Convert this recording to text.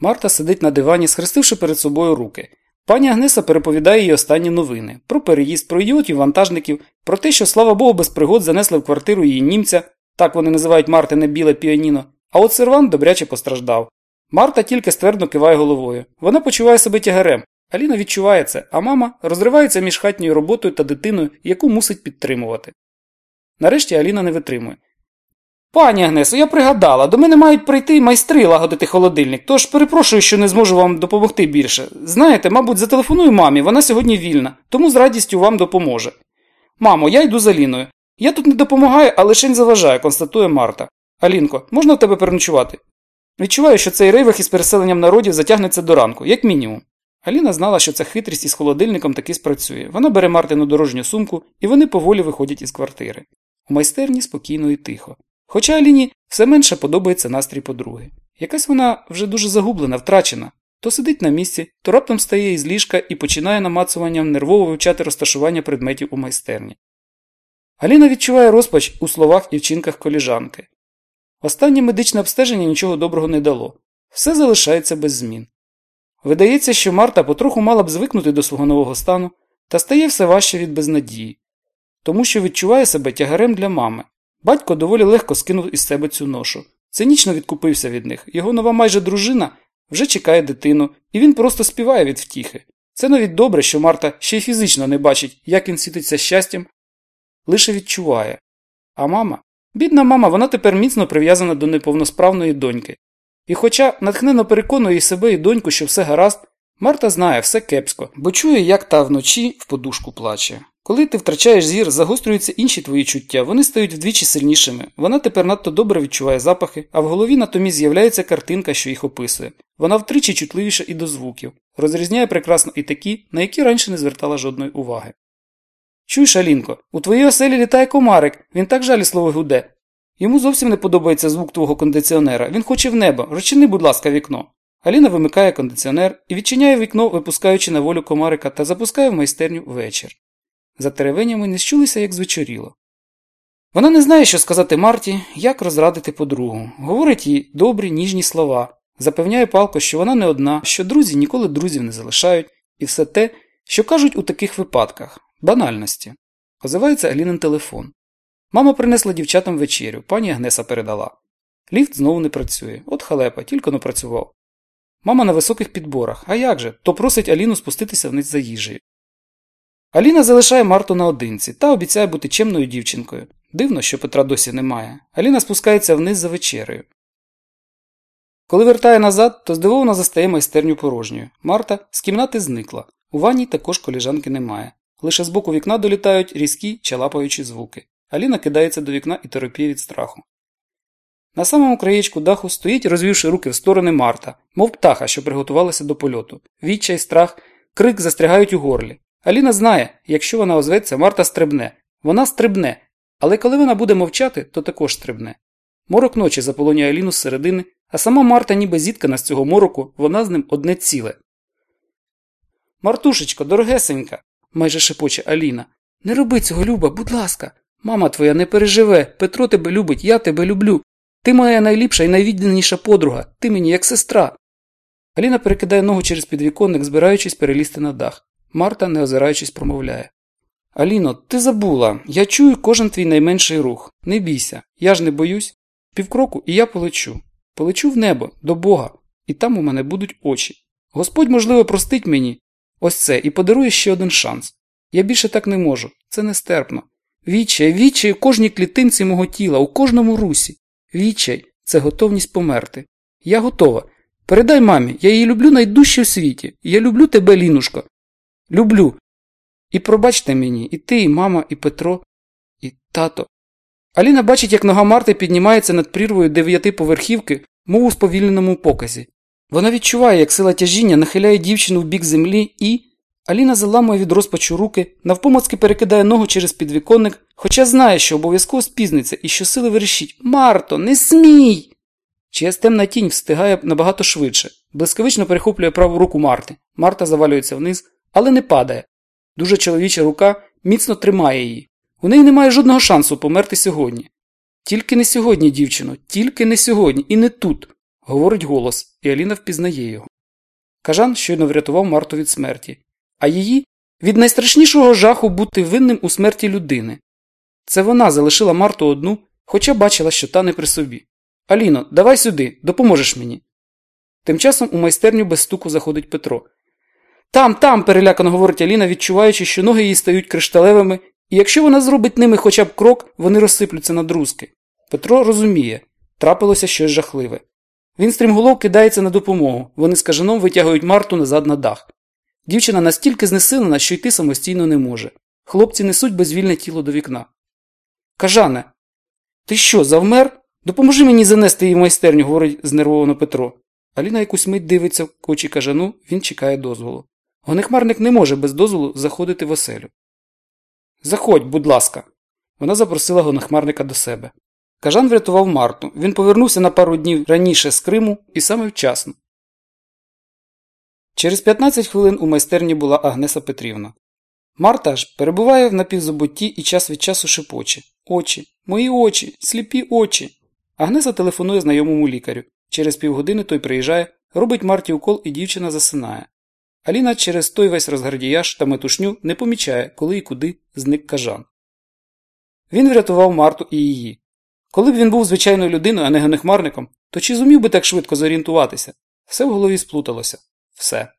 Марта сидить на дивані, схрестивши перед собою руки. Пані Агнеса переповідає їй останні новини про переїзд, про ідіотів вантажників, про те, що, слава Богу, без пригод занесли в квартиру її німця, так вони називають Мартине біле піаніно, а от сервант добряче постраждав. Марта тільки ствердно киває головою. Вона почуває себе тягарем. Аліна відчуває це, а мама розривається між хатньою роботою та дитиною, яку мусить підтримувати. Нарешті Аліна не витримує. Пані Агнесо, я пригадала, до мене мають прийти майстри лагодити холодильник, тож перепрошую, що не зможу вам допомогти більше. Знаєте, мабуть, зателефоную мамі, вона сьогодні вільна, тому з радістю вам допоможе. Мамо, я йду з Аліною. Я тут не допомагаю, а лишень заважаю, констатує Марта. Алінко, можна в тебе переночувати? Відчуваю, що цей рейвах із переселенням народів затягнеться до ранку, як мінімум. Аліна знала, що ця хитрість із холодильником таки спрацює. Вона бере Мартину дорожню сумку, і вони поволі виходять із квартири. У майстерні спокійно і тихо. Хоча Аліні все менше подобається настрій подруги. Якась вона вже дуже загублена, втрачена. То сидить на місці, то раптом стає із ліжка і починає намацуванням нервово вивчати розташування предметів у майстерні. Аліна відчуває розпач у словах і вчинках коліжанки. Останнє медичне обстеження нічого доброго не дало. Все залишається без змін. Видається, що Марта потроху мала б звикнути до свого нового стану та стає все важче від безнадії, тому що відчуває себе тягарем для мами. Батько доволі легко скинув із себе цю ношу. Цинічно відкупився від них. Його нова майже дружина вже чекає дитину, і він просто співає від втіхи. Це навіть добре, що Марта ще й фізично не бачить, як він світиться щастям, лише відчуває. А мама, бідна мама, вона тепер міцно прив'язана до неповносправної доньки. І хоча натхнено переконує себе і доньку, що все гаразд, Марта знає все кепсько, бо чує, як та вночі в подушку плаче. Коли ти втрачаєш зір, загострюються інші твої чуття, вони стають вдвічі сильнішими. Вона тепер надто добре відчуває запахи, а в голові натомість з'являється картинка, що їх описує. Вона втричі чутливіша і до звуків, розрізняє прекрасно і такі, на які раніше не звертала жодної уваги. Чуєш, Алінко, у твоїй оселі літає комарик, він так жалісливо гуде. Йому зовсім не подобається звук твого кондиціонера, він хоче в небо, розчини, будь ласка, вікно. Аліна вимикає кондиціонер і відчиняє вікно, випускаючи на волю комарика та запускає в майстерню вечір. За теревенями не щулися, як звечоріло. Вона не знає, що сказати Марті, як розрадити подругу. Говорить їй добрі, ніжні слова, запевняє палко, що вона не одна, що друзі ніколи друзів не залишають, і все те, що кажуть у таких випадках банальності. Озивається Алінин телефон. Мама принесла дівчатам вечерю, пані Агнеса передала. Ліфт знову не працює. От халепа, тільки не працював. Мама на високих підборах. А як же? То просить Аліну спуститися вниз за їжею. Аліна залишає Марту наодинці та обіцяє бути чемною дівчинкою. Дивно, що Петра досі немає. Аліна спускається вниз за вечерею. Коли вертає назад, то здивовано застає майстерню порожньою. Марта з кімнати зникла. У ванні також коліжанки немає. Лише з боку вікна долітають різкі чалапаючі звуки. Аліна кидається до вікна і торопіє від страху. На самому краєчку даху стоїть, розвівши руки в сторони Марта, мов птаха, що приготувалася до польоту. Відчай, страх, крик застрягають у горлі. Аліна знає, якщо вона озветься, Марта стрибне. Вона стрибне, але коли вона буде мовчати, то також стрибне. Морок ночі заполонює Аліну з середини, а сама Марта ніби зіткана з цього мороку, вона з ним одне ціле. Мартушечко, дорогесенька, майже шепоче Аліна. Не роби цього, Люба, будь ласка. Мама твоя не переживе, Петро тебе любить, я тебе люблю. Ти моя найліпша і найвідданіша подруга, ти мені як сестра. Аліна перекидає ногу через підвіконник, збираючись перелізти на дах. Марта, не озираючись, промовляє Аліно, ти забула. Я чую кожен твій найменший рух. Не бійся, я ж не боюсь. Півкроку і я полечу. Полечу в небо, до Бога, і там у мене будуть очі. Господь, можливо, простить мені ось це і подарує ще один шанс. Я більше так не можу, це нестерпно. Відчай, відчай у кожній клітинці мого тіла, у кожному русі. Відчай це готовність померти. Я готова. Передай мамі, я її люблю найдужче в світі. Я люблю тебе, Лінушко. Люблю. І пробачте мені, і ти, і мама, і Петро, і тато. Аліна бачить, як нога Марти піднімається над прірвою дев'ятиповерхівки, мов у сповільненому показі. Вона відчуває, як сила тяжіння нахиляє дівчину в бік землі і. Аліна заламує від розпачу руки, навпомацки перекидає ногу через підвіконник, хоча знає, що обов'язково спізниться і що сили верещить Марто, не смій! Чиясь темна тінь встигає набагато швидше, блискавично перехоплює праву руку Марти. Марта завалюється вниз, але не падає. Дуже чоловіча рука міцно тримає її. У неї немає жодного шансу померти сьогодні. Тільки не сьогодні, дівчино, тільки не сьогодні і не тут. Говорить голос, і Аліна впізнає його. Кажан щойно врятував Марту від смерті, а її від найстрашнішого жаху бути винним у смерті людини. Це вона залишила Марту одну, хоча бачила, що та не при собі. Аліно, давай сюди, допоможеш мені. Тим часом у майстерню без стуку заходить Петро. Там, там, перелякано говорить Аліна, відчуваючи, що ноги її стають кришталевими, і якщо вона зробить ними хоча б крок, вони розсиплються на друзки. Петро розуміє трапилося щось жахливе. Він стрімголов кидається на допомогу, вони з кажаном витягують Марту назад на дах. Дівчина настільки знесилена, що йти самостійно не може. Хлопці несуть безвільне тіло до вікна. Кажане, ти що, завмер? Допоможи мені занести її в майстерню, говорить знервовано Петро. Аліна якусь мить дивиться в очі кажану, він чекає дозволу. Гонехмарник не може без дозволу заходити в оселю. Заходь, будь ласка. Вона запросила гонехмарника до себе. Кажан врятував Марту. Він повернувся на пару днів раніше з Криму і саме вчасно. Через 15 хвилин у майстерні була Агнеса Петрівна. Марта ж перебуває в напівзабутті і час від часу шепоче. Очі, мої очі, сліпі очі. Агнеса телефонує знайомому лікарю. Через півгодини той приїжджає, робить Марті укол і дівчина засинає. Аліна через той весь розгардіяж та метушню не помічає, коли і куди зник кажан. Він врятував Марту і її. Коли б він був звичайною людиною, а не генехмарником, то чи зумів би так швидко зорієнтуватися? Все в голові сплуталося. Все.